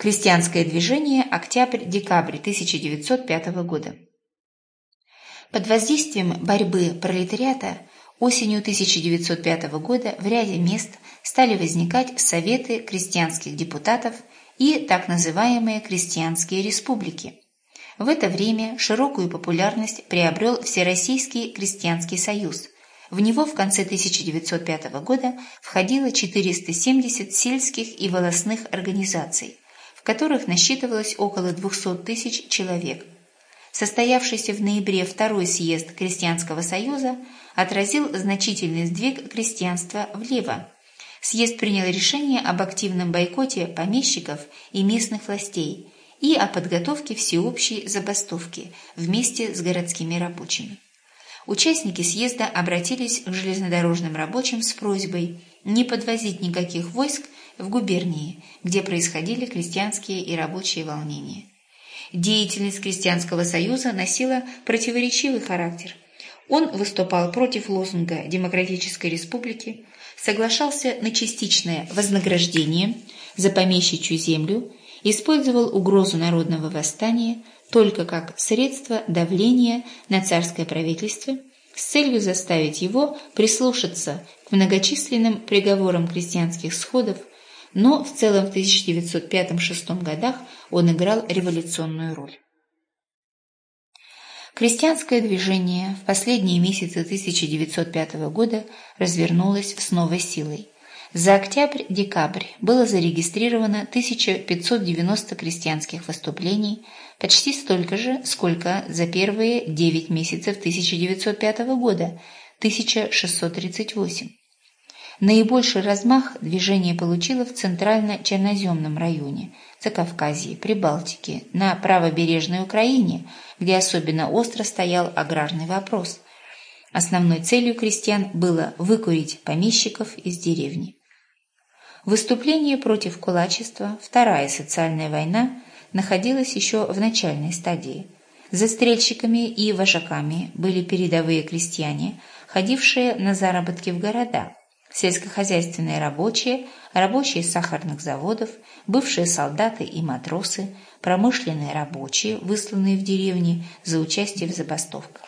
Крестьянское движение «Октябрь-декабрь» 1905 года. Под воздействием борьбы пролетариата осенью 1905 года в ряде мест стали возникать советы крестьянских депутатов и так называемые крестьянские республики. В это время широкую популярность приобрел Всероссийский крестьянский союз. В него в конце 1905 года входило 470 сельских и волостных организаций которых насчитывалось около 200 тысяч человек. Состоявшийся в ноябре второй съезд Крестьянского союза отразил значительный сдвиг крестьянства влево. Съезд принял решение об активном бойкоте помещиков и местных властей и о подготовке всеобщей забастовки вместе с городскими рабочими. Участники съезда обратились к железнодорожным рабочим с просьбой не подвозить никаких войск в губернии, где происходили крестьянские и рабочие волнения. Деятельность Крестьянского союза носила противоречивый характер. Он выступал против лозунга Демократической республики, соглашался на частичное вознаграждение за помещичью землю, использовал угрозу народного восстания только как средство давления на царское правительство с целью заставить его прислушаться к многочисленным приговорам крестьянских сходов но в целом в 1905-1906 годах он играл революционную роль. Крестьянское движение в последние месяцы 1905 года развернулось с новой силой. За октябрь-декабрь было зарегистрировано 1590 крестьянских выступлений, почти столько же, сколько за первые 9 месяцев 1905 года – 1638. Наибольший размах движение получило в центрально-черноземном районе, Закавказье, Прибалтике, на правобережной Украине, где особенно остро стоял аграрный вопрос. Основной целью крестьян было выкурить помещиков из деревни. Выступление против кулачества, Вторая социальная война, находилась еще в начальной стадии. Застрельщиками и вожаками были передовые крестьяне, ходившие на заработки в города – сельскохозяйственные рабочие, рабочие сахарных заводов, бывшие солдаты и матросы, промышленные рабочие, высланные в деревни за участие в забастовках.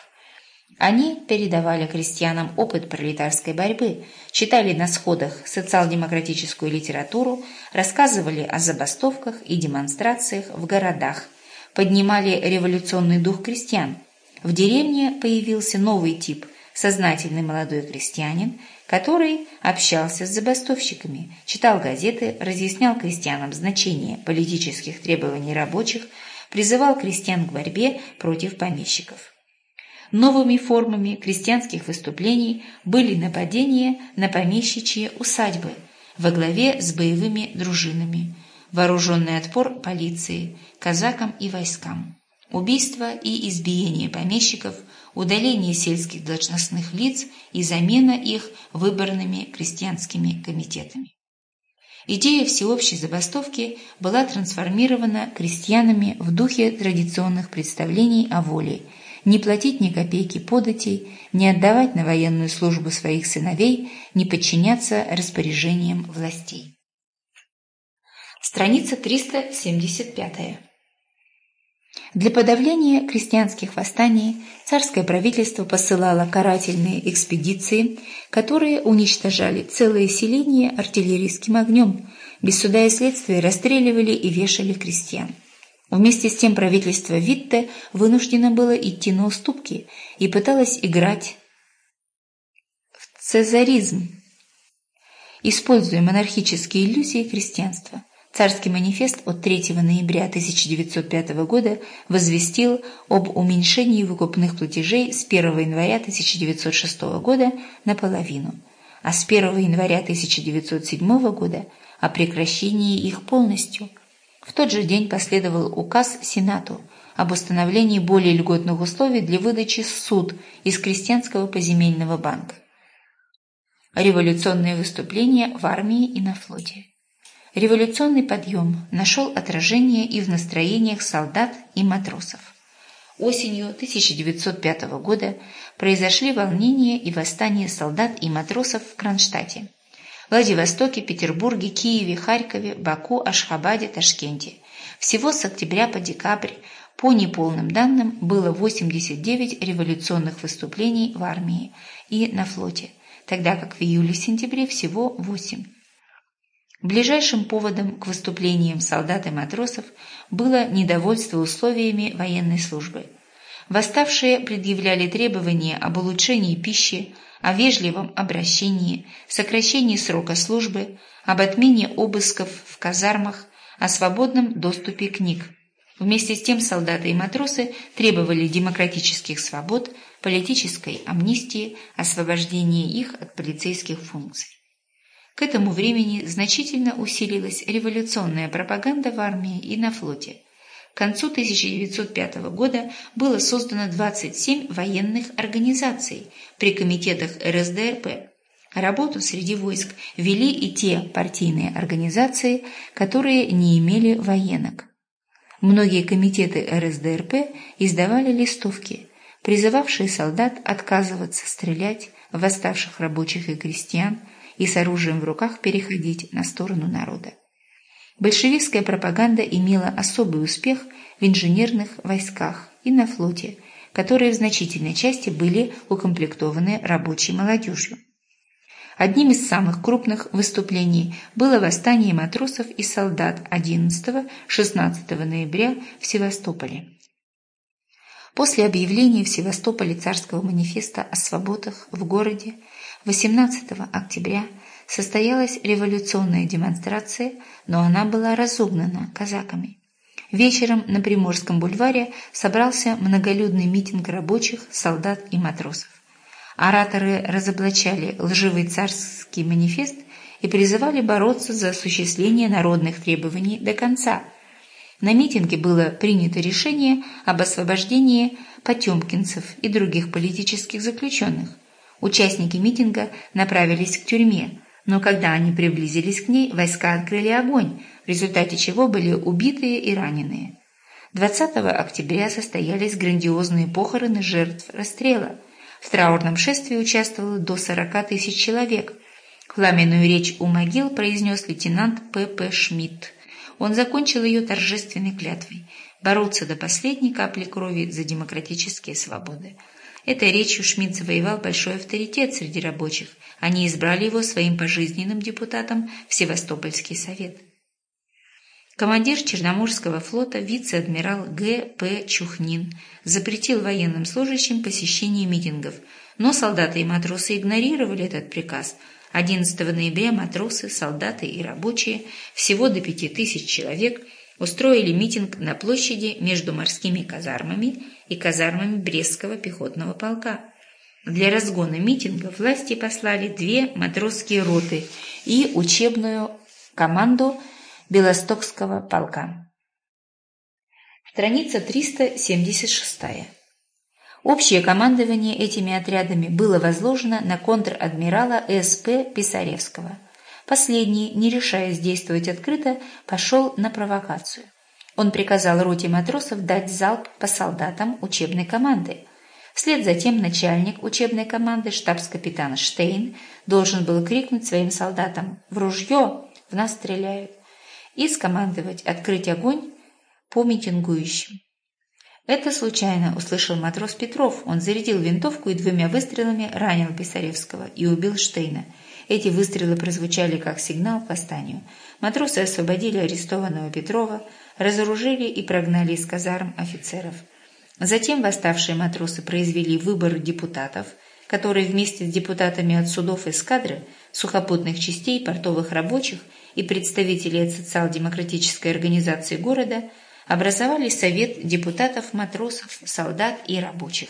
Они передавали крестьянам опыт пролетарской борьбы, читали на сходах социал-демократическую литературу, рассказывали о забастовках и демонстрациях в городах, поднимали революционный дух крестьян. В деревне появился новый тип – сознательный молодой крестьянин – который общался с забастовщиками, читал газеты, разъяснял крестьянам значение политических требований рабочих, призывал крестьян к борьбе против помещиков. Новыми формами крестьянских выступлений были нападения на помещичьи усадьбы во главе с боевыми дружинами, вооруженный отпор полиции, казакам и войскам, убийство и избиение помещиков – удаление сельских должностных лиц и замена их выборными крестьянскими комитетами. Идея всеобщей забастовки была трансформирована крестьянами в духе традиционных представлений о воле не платить ни копейки податей, не отдавать на военную службу своих сыновей, не подчиняться распоряжениям властей. Страница 375. Для подавления крестьянских восстаний царское правительство посылало карательные экспедиции, которые уничтожали целые селения артиллерийским огнем, без суда и следствия расстреливали и вешали крестьян. Вместе с тем правительство Витте вынуждено было идти на уступки и пыталось играть в цезаризм, используя монархические иллюзии крестьянства – Царский манифест от 3 ноября 1905 года возвестил об уменьшении выкупных платежей с 1 января 1906 года наполовину, а с 1 января 1907 года о прекращении их полностью. В тот же день последовал указ Сенату об установлении более льготных условий для выдачи суд из крестьянского поземельного банка. Революционные выступления в армии и на флоте. Революционный подъем нашел отражение и в настроениях солдат и матросов. Осенью 1905 года произошли волнения и восстания солдат и матросов в Кронштадте. Владивостоке, Петербурге, Киеве, Харькове, Баку, Ашхабаде, Ташкенте. Всего с октября по декабрь, по неполным данным, было 89 революционных выступлений в армии и на флоте, тогда как в июле-сентябре всего 8. Ближайшим поводом к выступлениям солдат и матросов было недовольство условиями военной службы. Восставшие предъявляли требования об улучшении пищи, о вежливом обращении, сокращении срока службы, об отмене обысков в казармах, о свободном доступе книг. Вместе с тем солдаты и матросы требовали демократических свобод, политической амнистии, освобождения их от полицейских функций. К этому времени значительно усилилась революционная пропаганда в армии и на флоте. К концу 1905 года было создано 27 военных организаций при комитетах РСДРП. Работу среди войск вели и те партийные организации, которые не имели военок. Многие комитеты РСДРП издавали листовки, призывавшие солдат отказываться стрелять в восставших рабочих и крестьян, и с оружием в руках переходить на сторону народа. Большевистская пропаганда имела особый успех в инженерных войсках и на флоте, которые в значительной части были укомплектованы рабочей молодежью. Одним из самых крупных выступлений было восстание матросов и солдат 11-16 ноября в Севастополе. После объявления в Севастополе царского манифеста о свободах в городе 18 октября состоялась революционная демонстрация, но она была разогнана казаками. Вечером на Приморском бульваре собрался многолюдный митинг рабочих, солдат и матросов. Ораторы разоблачали лживый царский манифест и призывали бороться за осуществление народных требований до конца. На митинге было принято решение об освобождении потемкинцев и других политических заключенных. Участники митинга направились к тюрьме, но когда они приблизились к ней, войска открыли огонь, в результате чего были убитые и раненые. 20 октября состоялись грандиозные похороны жертв расстрела. В траурном шествии участвовало до 40 тысяч человек. Пламенную речь у могил произнес лейтенант П.П. Шмидт. Он закончил ее торжественной клятвой – бороться до последней капли крови за демократические свободы. Этой речью Шмидт завоевал большой авторитет среди рабочих. Они избрали его своим пожизненным депутатом в Севастопольский совет. Командир Черноморского флота вице-адмирал Г. П. Чухнин запретил военным служащим посещение митингов, но солдаты и матросы игнорировали этот приказ. 11 ноября матросы, солдаты и рабочие, всего до пяти тысяч человек – устроили митинг на площади между морскими казармами и казармами Брестского пехотного полка. Для разгона митинга власти послали две матросские роты и учебную команду Белостокского полка. Страница 376. Общее командование этими отрядами было возложено на контр-адмирала С.П. Писаревского – Последний, не решаясь действовать открыто, пошел на провокацию. Он приказал роте матросов дать залп по солдатам учебной команды. Вслед за тем начальник учебной команды, штабс-капитан Штейн, должен был крикнуть своим солдатам «В ружье! В нас стреляют!» и скомандовать открыть огонь по митингующим. Это случайно услышал матрос Петров. Он зарядил винтовку и двумя выстрелами ранил Писаревского и убил Штейна – эти выстрелы прозвучали как сигнал к восстанию. Матросы освободили арестованного Петрова, разоружили и прогнали из казарм офицеров. Затем восставшие матросы произвели выбор депутатов, которые вместе с депутатами от судов эскадры, сухопутных частей, портовых рабочих и представителей от социал-демократической организации города образовали Совет депутатов-матросов, солдат и рабочих.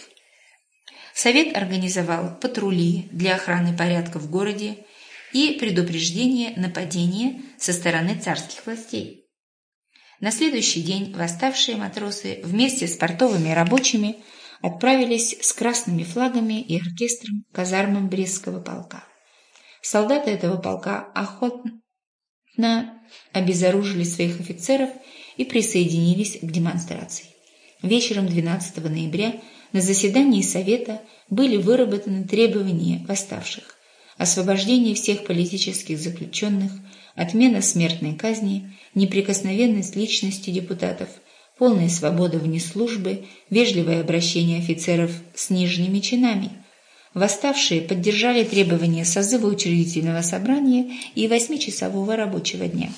Совет организовал патрули для охраны порядка в городе и предупреждения нападения со стороны царских властей. На следующий день восставшие матросы вместе с портовыми рабочими отправились с красными флагами и оркестром к казармам Брестского полка. Солдаты этого полка охотно обезоружили своих офицеров и присоединились к демонстрации. Вечером 12 ноября на заседании Совета были выработаны требования восставших. освобождение всех политических заключенных, отмена смертной казни, неприкосновенность личности депутатов, полная свобода вне службы, вежливое обращение офицеров с нижними чинами. Восставшие поддержали требования созыва учредительного собрания и восьмичасового рабочего дня.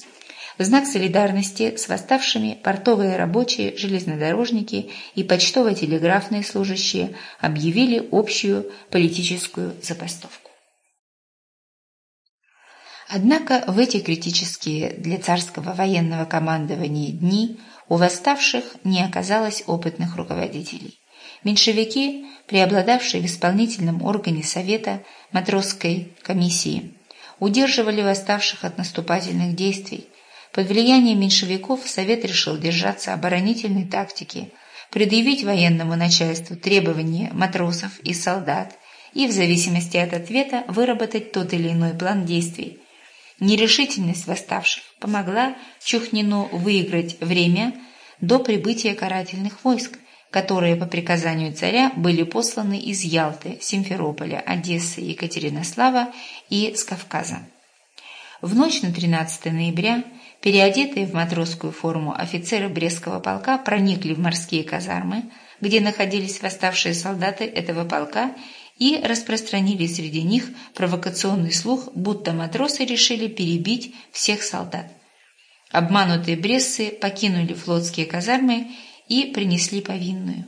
В знак солидарности с восставшими портовые рабочие, железнодорожники и почтово-телеграфные служащие объявили общую политическую забастовку. Однако в эти критические для царского военного командования дни у восставших не оказалось опытных руководителей. Меньшевики, преобладавшие в исполнительном органе Совета матросской комиссии, удерживали восставших от наступательных действий, под влиянием меньшевиков Совет решил держаться оборонительной тактики, предъявить военному начальству требования матросов и солдат и в зависимости от ответа выработать тот или иной план действий. Нерешительность восставших помогла Чухнину выиграть время до прибытия карательных войск, которые по приказанию царя были посланы из Ялты, Симферополя, Одессы, Екатеринослава и с Кавказа. В ночь на 13 ноября Переодетые в матросскую форму офицеры Брестского полка проникли в морские казармы, где находились восставшие солдаты этого полка, и распространили среди них провокационный слух, будто матросы решили перебить всех солдат. Обманутые брессы покинули флотские казармы и принесли повинную.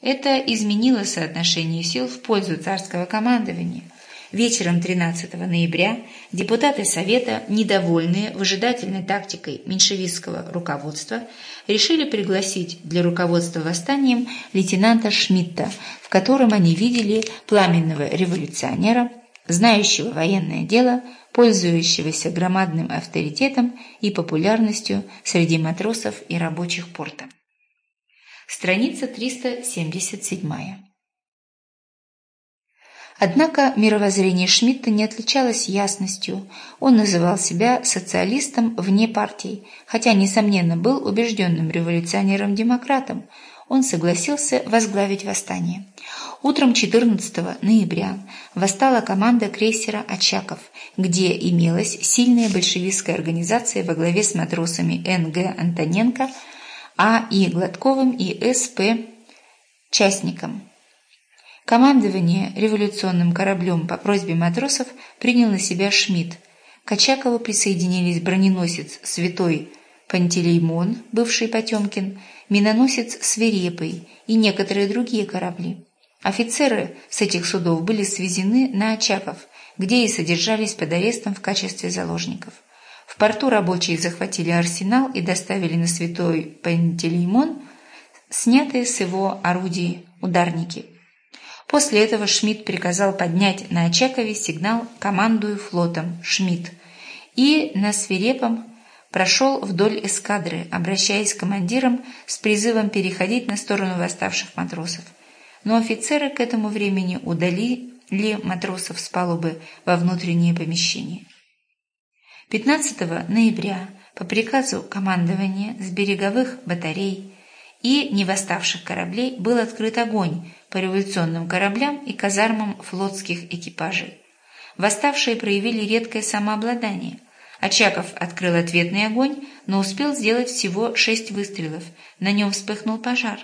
Это изменило соотношение сил в пользу царского командования – Вечером 13 ноября депутаты Совета, недовольные выжидательной тактикой меньшевистского руководства, решили пригласить для руководства восстанием лейтенанта Шмидта, в котором они видели пламенного революционера, знающего военное дело, пользующегося громадным авторитетом и популярностью среди матросов и рабочих порта. Страница 377. Однако мировоззрение Шмидта не отличалось ясностью. Он называл себя социалистом вне партии, хотя, несомненно, был убежденным революционером-демократом. Он согласился возглавить восстание. Утром 14 ноября восстала команда крейсера «Очаков», где имелась сильная большевистская организация во главе с матросами Н.Г. Антоненко, А. И. Гладковым и С.П. Частником. Командование революционным кораблем по просьбе матросов принял на себя Шмидт. К Очакову присоединились броненосец «Святой» Пантелеймон, бывший Потемкин, миноносец «Свирепый» и некоторые другие корабли. Офицеры с этих судов были свезены на Очаков, где и содержались под арестом в качестве заложников. В порту рабочие захватили арсенал и доставили на Святой Пантелеймон снятые с его орудий ударники – После этого Шмидт приказал поднять на Очакове сигнал «Командую флотом, Шмидт» и на свирепом прошел вдоль эскадры, обращаясь к командирам с призывом переходить на сторону восставших матросов. Но офицеры к этому времени удалили матросов с палубы во внутренние помещения. 15 ноября по приказу командования с береговых батарей и невоставших кораблей был открыт огонь по революционным кораблям и казармам флотских экипажей. Восставшие проявили редкое самообладание. Очаков открыл ответный огонь, но успел сделать всего шесть выстрелов. На нем вспыхнул пожар.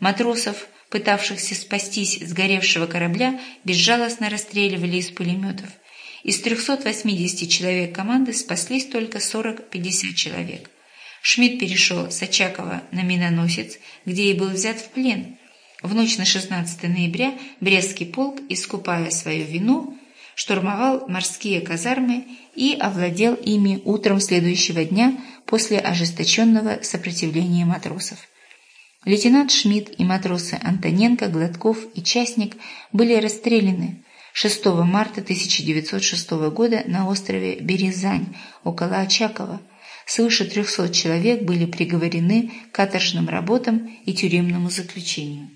Матросов, пытавшихся спастись с горевшего корабля, безжалостно расстреливали из пулеметов. Из 380 человек команды спаслись только 40-50 человек. Шмидт перешел с Очакова на миноносец, где и был взят в плен. В ночь на 16 ноября Брестский полк, искупая свою вину, штурмовал морские казармы и овладел ими утром следующего дня после ожесточенного сопротивления матросов. Лейтенант Шмидт и матросы Антоненко, Гладков и Частник были расстреляны 6 марта 1906 года на острове Березань около Очакова. Свыше 300 человек были приговорены к каторжным работам и тюремному заключению.